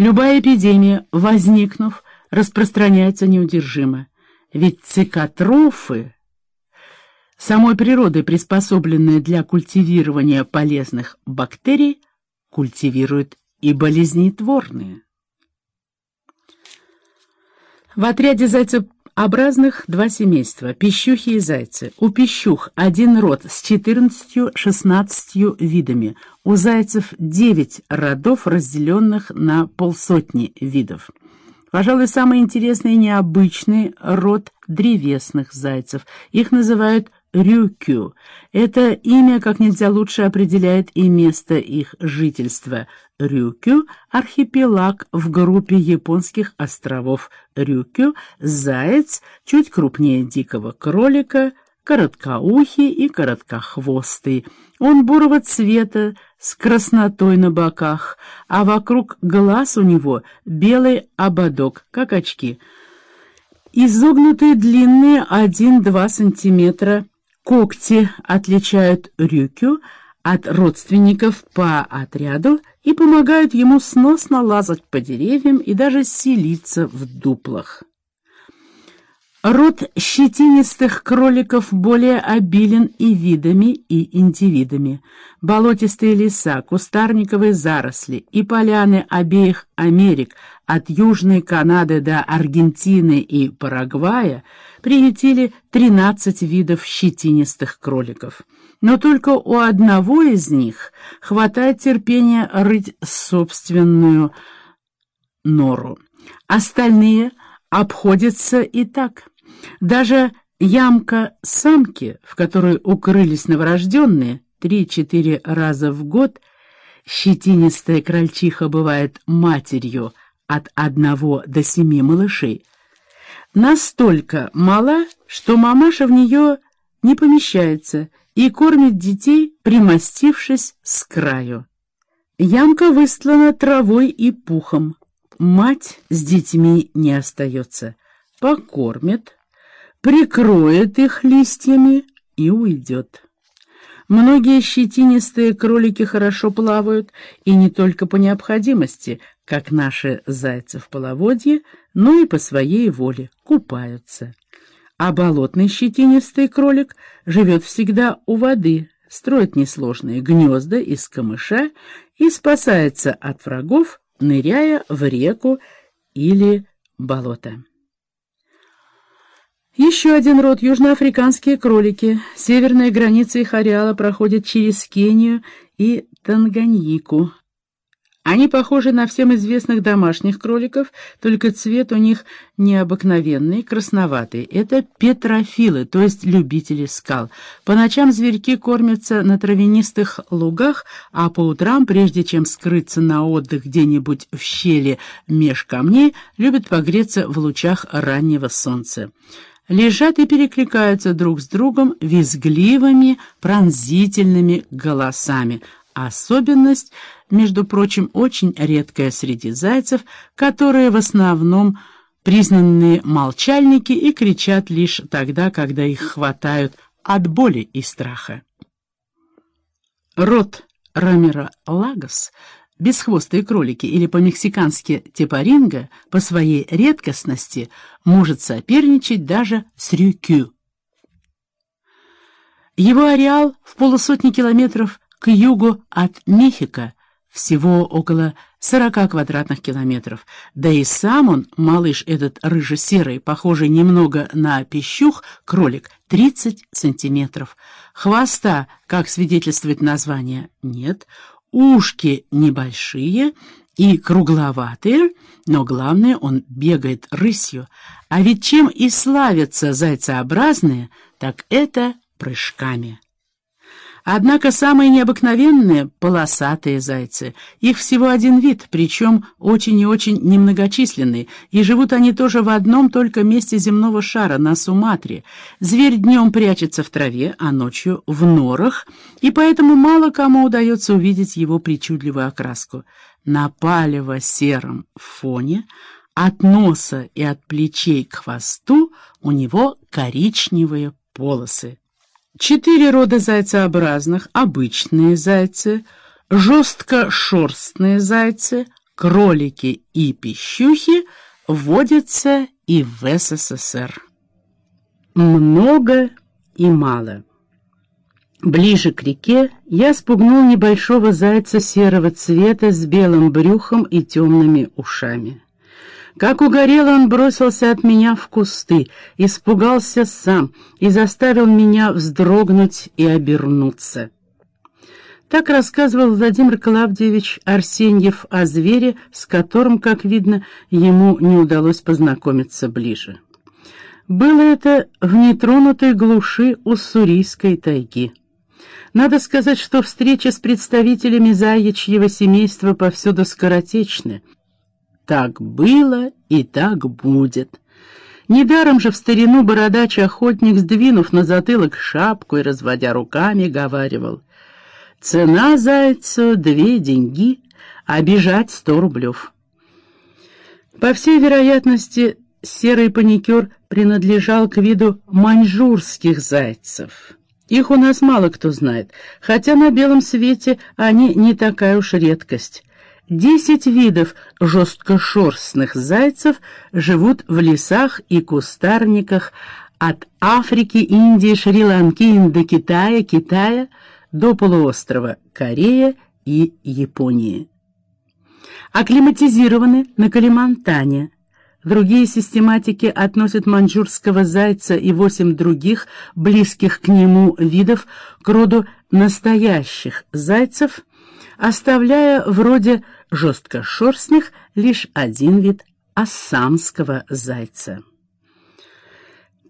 Любая эпидемия, возникнув, распространяется неудержимо. Ведь цикотрофы, самой природой приспособленные для культивирования полезных бактерий, культивируют и болезнетворные. В отряде зайцеобразных два семейства – пищухи и зайцы. У пищух один род с 14-16 видами, у зайцев 9 родов, разделенных на полсотни видов. Пожалуй, самый интересный и необычный род древесных зайцев. Их называют Рюкю. Это имя как нельзя лучше определяет и место их жительства. Рюкю – архипелаг в группе японских островов Рюкю, заяц чуть крупнее дикого кролика, короткоухий и короткохвостый. Он бурого цвета, с краснотой на боках, а вокруг глаз у него белый ободок, как очки. Изогнутые длинные 1-2 сантиметра когти отличают рюкю от родственников по отряду и помогают ему сносно лазать по деревьям и даже селиться в дуплах. Род щетинистых кроликов более обилен и видами, и индивидами. Болотистые леса, кустарниковые заросли и поляны обеих Америк, от Южной Канады до Аргентины и Парагвая, приютили 13 видов щетинистых кроликов. Но только у одного из них хватает терпения рыть собственную нору. Остальные обходятся и так. Даже ямка самки, в которой укрылись новорожденные, три-четыре раза в год, щетинистая крольчиха бывает матерью от одного до семи малышей, настолько мала, что мамаша в нее не помещается и кормит детей, примостившись с краю. Ямка выстлана травой и пухом. Мать с детьми не остается. Покормит, прикроет их листьями и уйдет. Многие щетинистые кролики хорошо плавают, и не только по необходимости, как наши зайцы в половодье, но и по своей воле купаются. А болотный щетинистый кролик живет всегда у воды, строит несложные гнезда из камыша и спасается от врагов, ныряя в реку или болото. Еще один род – южноафриканские кролики. Северная граница их ареала проходит через Кению и Танганьику. Они похожи на всем известных домашних кроликов, только цвет у них необыкновенный, красноватый. Это петрофилы, то есть любители скал. По ночам зверьки кормятся на травянистых лугах, а по утрам, прежде чем скрыться на отдых где-нибудь в щели меж камней, любят погреться в лучах раннего солнца лежат и перекликаются друг с другом визгливыми, пронзительными голосами. Особенность, между прочим, очень редкая среди зайцев, которые в основном признанные молчальники и кричат лишь тогда, когда их хватают от боли и страха. Род Ромеро Лагос бесхвостые кролики или по-мексикански тепаринга по своей редкостности может соперничать даже с рюкю. Его ареал в полусотни километров к югу от Мехико, всего около 40 квадратных километров. Да и сам он, малыш этот рыже-серый, похожий немного на пищух, кролик, 30 сантиметров. Хвоста, как свидетельствует название, нет. Ушки небольшие и кругловатые, но главное, он бегает рысью. А ведь чем и славятся зайцеобразные, так это прыжками. Однако самые необыкновенные — полосатые зайцы. Их всего один вид, причем очень и очень немногочисленный, и живут они тоже в одном только месте земного шара, на Суматре. Зверь днем прячется в траве, а ночью — в норах, и поэтому мало кому удается увидеть его причудливую окраску. На палево-сером фоне от носа и от плечей к хвосту у него коричневые полосы. Четыре рода зайцеобразных, обычные зайцы, жесткошерстные зайцы, кролики и пищухи водятся и в СССР. Много и мало. Ближе к реке я спугнул небольшого зайца серого цвета с белым брюхом и темными ушами. Как угорел, он бросился от меня в кусты, испугался сам и заставил меня вздрогнуть и обернуться. Так рассказывал Владимир Клавдевич Арсеньев о звере, с которым, как видно, ему не удалось познакомиться ближе. Было это в нетронутой глуши Уссурийской тайги. Надо сказать, что встречи с представителями заячьего семейства повсюду скоротечны. Так было и так будет. Недаром же в старину бородач-охотник, сдвинув на затылок шапку и разводя руками, говаривал «Цена зайцу — две деньги, а бежать — сто рублев». По всей вероятности, серый паникер принадлежал к виду маньчжурских зайцев. Их у нас мало кто знает, хотя на белом свете они не такая уж редкость. Десять видов жесткошерстных зайцев живут в лесах и кустарниках от Африки, Индии, Шри-Ланки, Индокитая, Китая до полуострова Корея и Японии. Акклиматизированы на Калимантане – Другие систематики относят маньчжурского зайца и восемь других, близких к нему видов, к роду настоящих зайцев, оставляя вроде жесткошерстных лишь один вид ассамского зайца.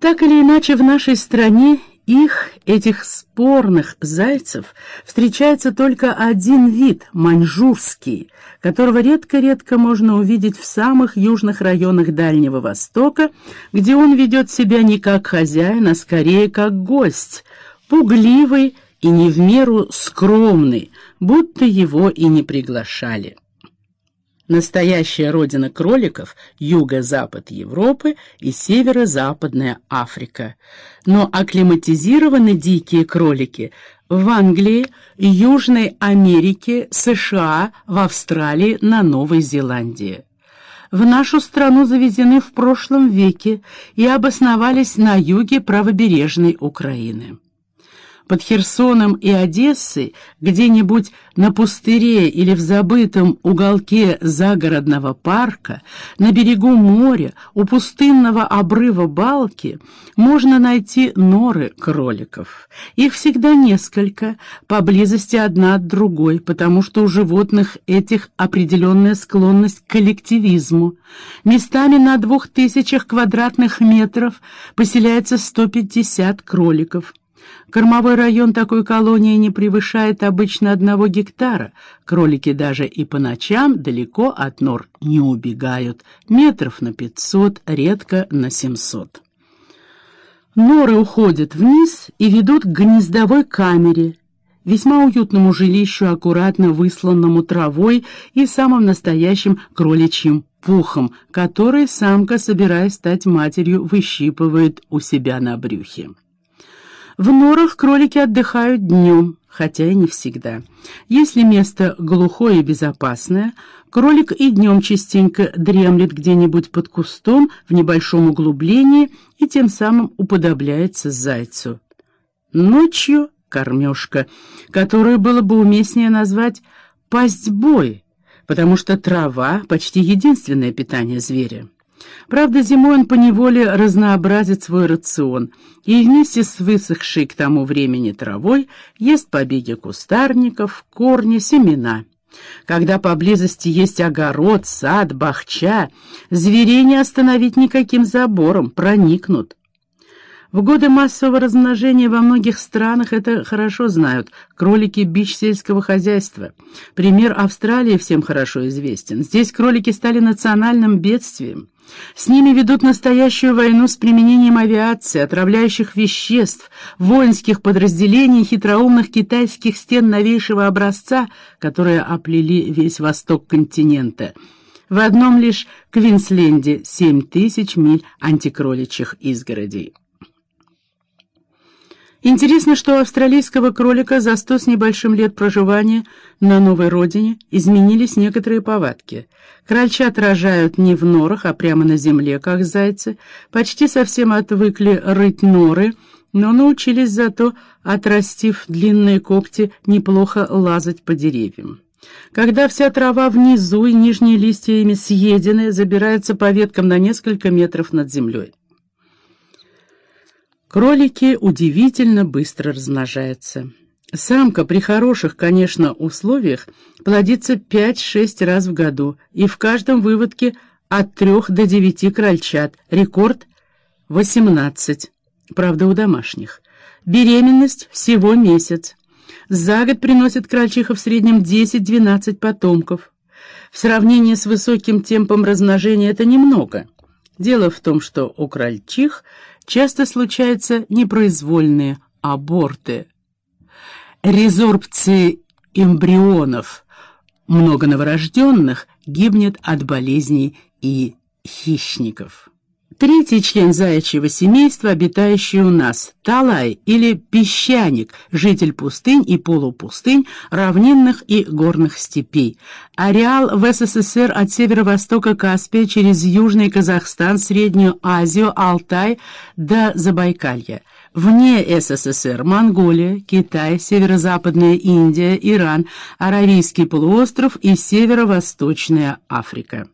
Так или иначе, в нашей стране их, этих спорных зайцев, встречается только один вид — маньчжурский, которого редко-редко можно увидеть в самых южных районах Дальнего Востока, где он ведет себя не как хозяин, а скорее как гость, пугливый и не в меру скромный, будто его и не приглашали. Настоящая родина кроликов – юго-запад Европы и северо-западная Африка. Но акклиматизированы дикие кролики в Англии, Южной Америке, США, в Австралии, на Новой Зеландии. В нашу страну завезены в прошлом веке и обосновались на юге правобережной Украины под Херсоном и Одессой, где-нибудь на пустыре или в забытом уголке загородного парка, на берегу моря, у пустынного обрыва балки, можно найти норы кроликов. Их всегда несколько, поблизости одна от другой, потому что у животных этих определенная склонность к коллективизму. Местами на двух тысячах квадратных метров поселяется 150 кроликов. Кормовой район такой колонии не превышает обычно одного гектара. Кролики даже и по ночам далеко от нор не убегают, метров на пятьсот, редко на семьсот. Норы уходят вниз и ведут к гнездовой камере, весьма уютному жилищу, аккуратно высланному травой и самым настоящим кроличьим пухом, который самка, собираясь стать матерью, выщипывает у себя на брюхе. В норах кролики отдыхают днем, хотя и не всегда. Если место глухое и безопасное, кролик и днем частенько дремлет где-нибудь под кустом в небольшом углублении и тем самым уподобляется зайцу. Ночью кормежка, которую было бы уместнее назвать пастьбой, потому что трава — почти единственное питание зверя. Правда, зимой он поневоле разнообразит свой рацион и вместе с высохшей к тому времени травой ест побеги кустарников, корни, семена. Когда поблизости есть огород, сад, бахча, зверей не остановить никаким забором, проникнут. В годы массового размножения во многих странах это хорошо знают. Кролики – бич сельского хозяйства. Пример Австралии всем хорошо известен. Здесь кролики стали национальным бедствием. С ними ведут настоящую войну с применением авиации, отравляющих веществ, воинских подразделений, хитроумных китайских стен новейшего образца, которые оплели весь восток континента. В одном лишь Квинсленде 7 тысяч миль антикроличьих изгородей. Интересно, что австралийского кролика за сто с небольшим лет проживания на новой родине изменились некоторые повадки. Крольчат рожают не в норах, а прямо на земле, как зайцы. Почти совсем отвыкли рыть норы, но научились зато, отрастив длинные когти, неплохо лазать по деревьям. Когда вся трава внизу и нижние листья ими съедены, забираются по веткам на несколько метров над землей. Кролики удивительно быстро размножаются. Самка при хороших, конечно, условиях плодится 5-6 раз в году, и в каждом выводке от 3 до 9 крольчат, рекорд 18, правда у домашних. Беременность всего месяц. За год приносит крольчиха в среднем 10-12 потомков. В сравнении с высоким темпом размножения это немного. Дело в том, что у крольчих – часто случаются непроизвольные аборты. Резорбции эмбрионов, много новорожденных, гибнет от болезней и хищников. Третий член заячьего семейства, обитающий у нас, талай или песчаник, житель пустынь и полупустынь, равнинных и горных степей. Ареал в СССР от северо-востока Каспия через Южный Казахстан, Среднюю Азию, Алтай до Забайкалья. Вне СССР Монголия, Китай, Северо-Западная Индия, Иран, Аравийский полуостров и Северо-Восточная Африка.